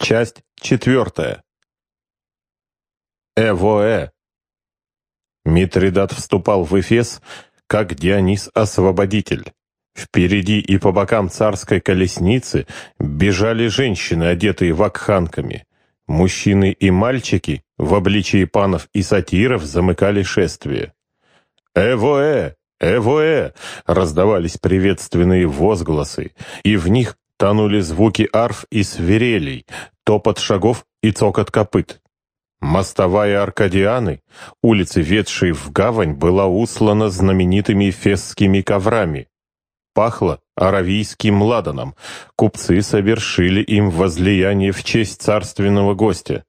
Часть четвертая. Эвоэ. Митридат вступал в Эфес, как Дионис-освободитель. Впереди и по бокам царской колесницы бежали женщины, одетые вакханками. Мужчины и мальчики в обличии панов и сатиров замыкали шествие. «Эвоэ! Эвоэ!» раздавались приветственные возгласы, и в них тонули звуки арф и свирелей, топот шагов и цокот копыт. Мостовая Аркадианы, улицы, ведшие в гавань, была услана знаменитыми фесскими коврами. Пахло аравийским ладаном. Купцы совершили им возлияние в честь царственного гостя.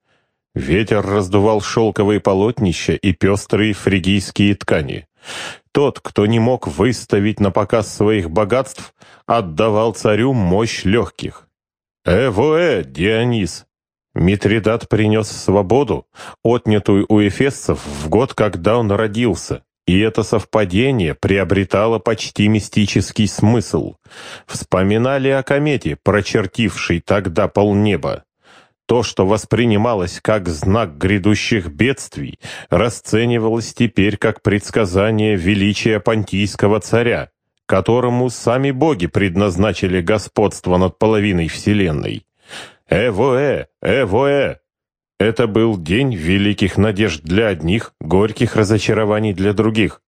Ветер раздувал шелковые полотнища и пестрые фригийские ткани. Тот, кто не мог выставить на показ своих богатств, отдавал царю мощь легких. «Эвоэ, Дионис!» Митридат принес свободу, отнятую у эфесцев в год, когда он родился, и это совпадение приобретало почти мистический смысл. Вспоминали о комете, прочертившей тогда полнеба. То, что воспринималось как знак грядущих бедствий, расценивалось теперь как предсказание величия понтийского царя, которому сами боги предназначили господство над половиной вселенной. Эвоэ, эвоэ! Это был день великих надежд для одних, горьких разочарований для других.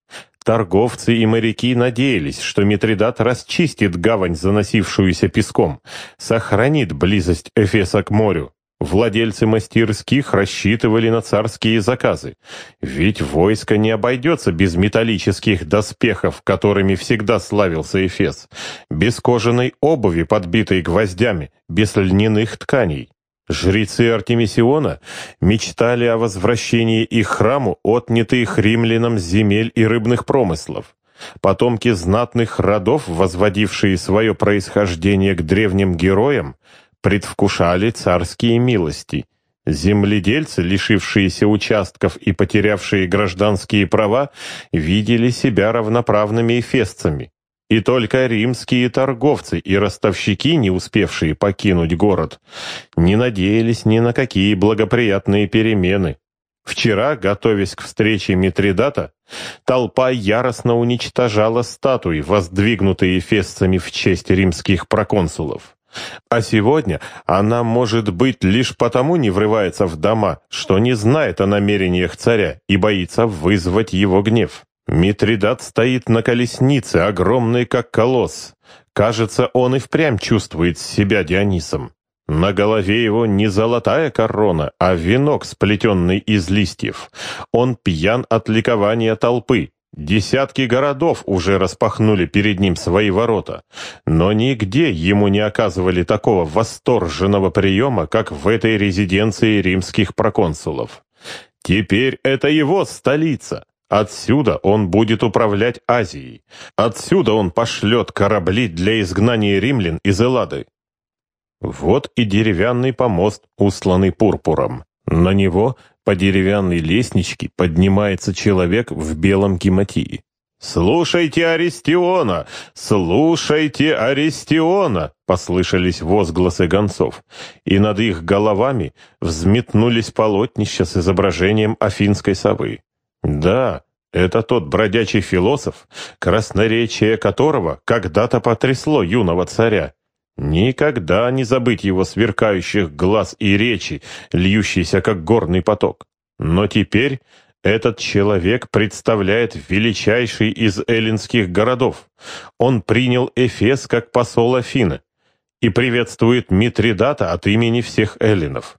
Торговцы и моряки надеялись, что Митридат расчистит гавань, заносившуюся песком, сохранит близость Эфеса к морю. Владельцы мастерских рассчитывали на царские заказы, ведь войско не обойдется без металлических доспехов, которыми всегда славился Эфес, без кожаной обуви, подбитой гвоздями, без льняных тканей. Жрецы Артемисиона мечтали о возвращении их храму, отнятых римлянам земель и рыбных промыслов. Потомки знатных родов, возводившие свое происхождение к древним героям, предвкушали царские милости. Земледельцы, лишившиеся участков и потерявшие гражданские права, видели себя равноправными эфесцами. И только римские торговцы и ростовщики, не успевшие покинуть город, не надеялись ни на какие благоприятные перемены. Вчера, готовясь к встрече Митридата, толпа яростно уничтожала статуи, воздвигнутые эфесцами в честь римских проконсулов. А сегодня она, может быть, лишь потому не врывается в дома, что не знает о намерениях царя и боится вызвать его гнев. Митридат стоит на колеснице, огромный как колосс. Кажется, он и впрямь чувствует себя Дионисом. На голове его не золотая корона, а венок, сплетенный из листьев. Он пьян от ликования толпы, Десятки городов уже распахнули перед ним свои ворота, но нигде ему не оказывали такого восторженного приема, как в этой резиденции римских проконсулов. Теперь это его столица. Отсюда он будет управлять Азией. Отсюда он пошлет корабли для изгнания римлян из Эллады. Вот и деревянный помост, усланный пурпуром. На него по деревянной лестничке поднимается человек в белом гематии. «Слушайте Аристиона! Слушайте Аристиона!» Послышались возгласы гонцов, и над их головами взметнулись полотнища с изображением афинской совы. Да, это тот бродячий философ, красноречие которого когда-то потрясло юного царя. Никогда не забыть его сверкающих глаз и речи, льющийся как горный поток. Но теперь этот человек представляет величайший из эллинских городов. Он принял Эфес как посол Афины и приветствует Митридата от имени всех эллинов.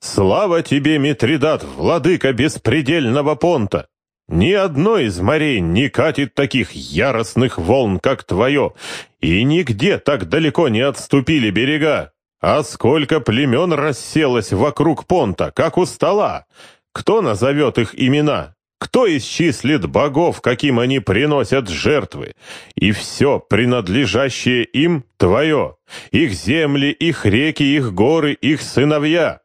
«Слава тебе, Митридат, владыка беспредельного понта! Ни одно из морей не катит таких яростных волн, как твое, и нигде так далеко не отступили берега. А сколько племен расселось вокруг понта, как у стола! Кто назовет их имена? Кто исчислит богов, каким они приносят жертвы? И все, принадлежащее им, твое. Их земли, их реки, их горы, их сыновья.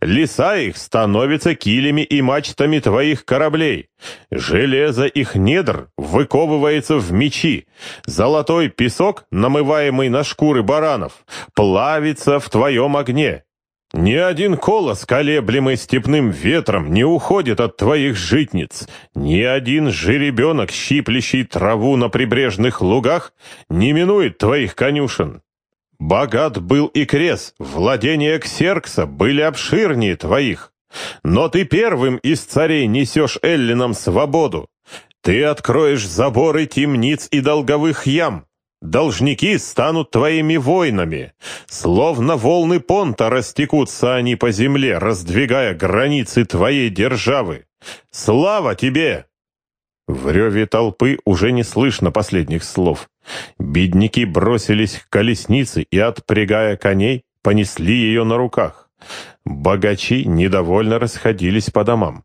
Леса их становятся килями и мачтами твоих кораблей. Железо их недр выковывается в мечи. Золотой песок, намываемый на шкуры баранов, плавится в твоем огне. Ни один колос, колеблемый степным ветром, не уходит от твоих житниц. Ни один жеребенок, щиплющий траву на прибрежных лугах, не минует твоих конюшен. Богат был и крес, владения Ксеркса были обширнее твоих. Но ты первым из царей несешь эллинам свободу. Ты откроешь заборы темниц и долговых ям. Должники станут твоими воинами. Словно волны понта растекутся они по земле, раздвигая границы твоей державы. Слава тебе!» В реве толпы уже не слышно последних слов. Бедняки бросились к колеснице и, отпрягая коней, понесли ее на руках. Богачи недовольно расходились по домам.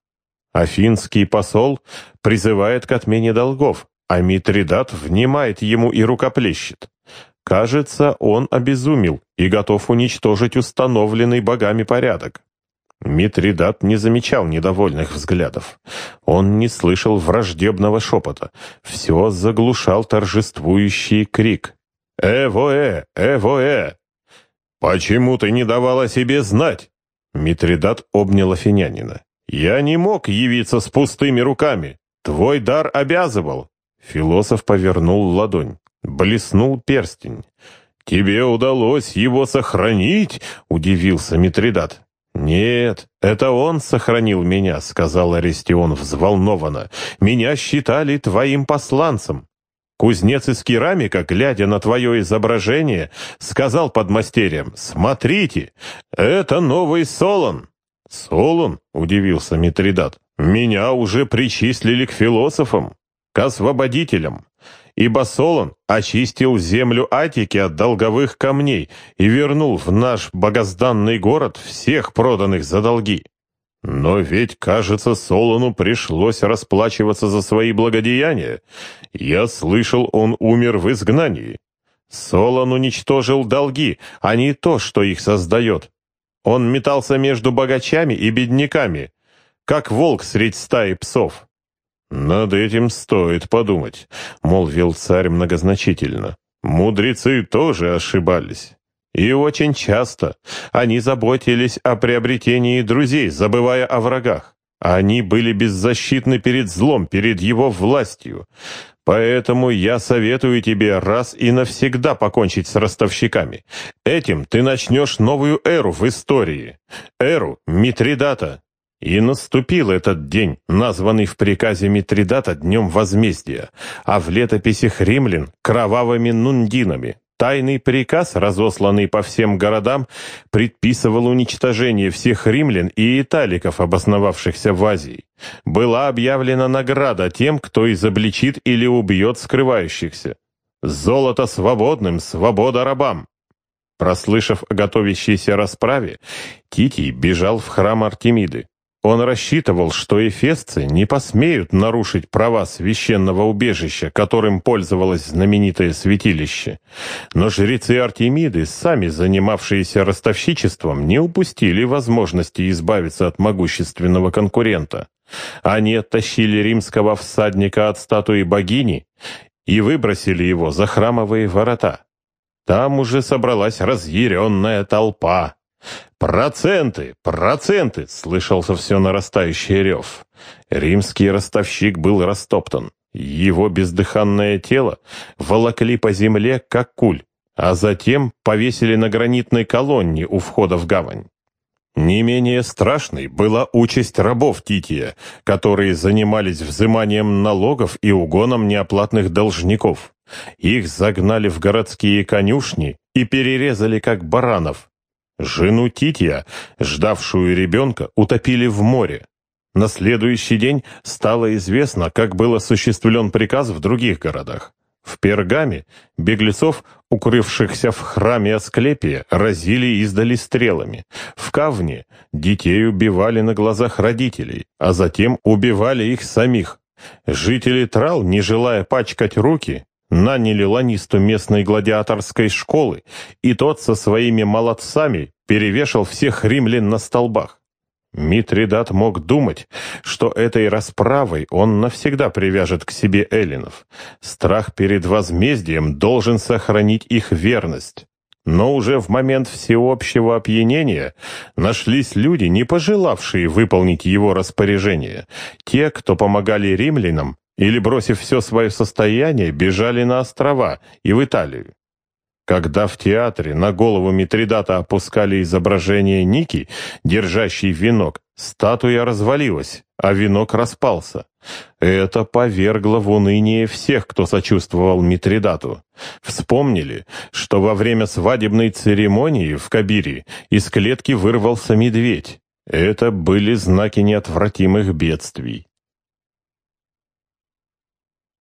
Афинский посол призывает к отмене долгов, а Митридат внимает ему и рукоплещет. Кажется, он обезумел и готов уничтожить установленный богами порядок. Митридат не замечал недовольных взглядов. Он не слышал враждебного шепота. Все заглушал торжествующий крик. «Эвоэ! Эвоэ!» «Почему ты не давала себе знать?» Митридат обнял афинянина. «Я не мог явиться с пустыми руками. Твой дар обязывал. Философ повернул ладонь. Блеснул перстень. «Тебе удалось его сохранить?» — удивился Митридат. «Нет, это он сохранил меня», — сказал Аристион взволнованно. «Меня считали твоим посланцем». Кузнец из керамика, глядя на твое изображение, сказал подмастерьям, «Смотрите, это новый Солон». «Солон?» — удивился Митридат. «Меня уже причислили к философам» к освободителям, ибо Солон очистил землю Атики от долговых камней и вернул в наш богозданный город всех проданных за долги. Но ведь, кажется, Солону пришлось расплачиваться за свои благодеяния. Я слышал, он умер в изгнании. Солон уничтожил долги, а не то, что их создает. Он метался между богачами и бедняками, как волк средь стаи псов. «Над этим стоит подумать», — молвил царь многозначительно. «Мудрецы тоже ошибались. И очень часто они заботились о приобретении друзей, забывая о врагах. Они были беззащитны перед злом, перед его властью. Поэтому я советую тебе раз и навсегда покончить с ростовщиками. Этим ты начнешь новую эру в истории. Эру Митридата, и наступил этот день, названный в приказе Митридата Днем Возмездия, а в летописях римлян – кровавыми нундинами. Тайный приказ, разосланный по всем городам, предписывал уничтожение всех римлян и италиков, обосновавшихся в Азии. Была объявлена награда тем, кто изобличит или убьет скрывающихся. Золото свободным, свобода рабам. Прослышав о готовящейся расправе, Титий бежал в храм Артемиды. Он рассчитывал, что эфесцы не посмеют нарушить права священного убежища, которым пользовалось знаменитое святилище. Но жрецы Артемиды, сами занимавшиеся ростовщичеством, не упустили возможности избавиться от могущественного конкурента. Они оттащили римского всадника от статуи богини и выбросили его за храмовые ворота. Там уже собралась разъяренная толпа. «Проценты! Проценты!» — слышался все нарастающий рев. Римский ростовщик был растоптан. Его бездыханное тело волокли по земле, как куль, а затем повесили на гранитной колонне у входа в гавань. Не менее страшной была участь рабов Тития, которые занимались взиманием налогов и угоном неоплатных должников. Их загнали в городские конюшни и перерезали как баранов, Жену Тития, ждавшую ребенка, утопили в море. На следующий день стало известно, как был осуществлен приказ в других городах. В Пергаме беглецов, укрывшихся в храме Асклепия, разили издали стрелами. В Кавне детей убивали на глазах родителей, а затем убивали их самих. Жители Трал, не желая пачкать руки, наняли ланисту местной гладиаторской школы, и тот со своими молодцами перевешал всех римлян на столбах. Митридат мог думать, что этой расправой он навсегда привяжет к себе эллинов. Страх перед возмездием должен сохранить их верность. Но уже в момент всеобщего опьянения нашлись люди, не пожелавшие выполнить его распоряжение. Те, кто помогали римлянам или, бросив все свое состояние, бежали на острова и в Италию. Когда в театре на голову Митридата опускали изображение Ники, держащий венок, статуя развалилась, а венок распался. Это повергло в уныние всех, кто сочувствовал Митридату. Вспомнили, что во время свадебной церемонии в Кабире из клетки вырвался медведь. Это были знаки неотвратимых бедствий.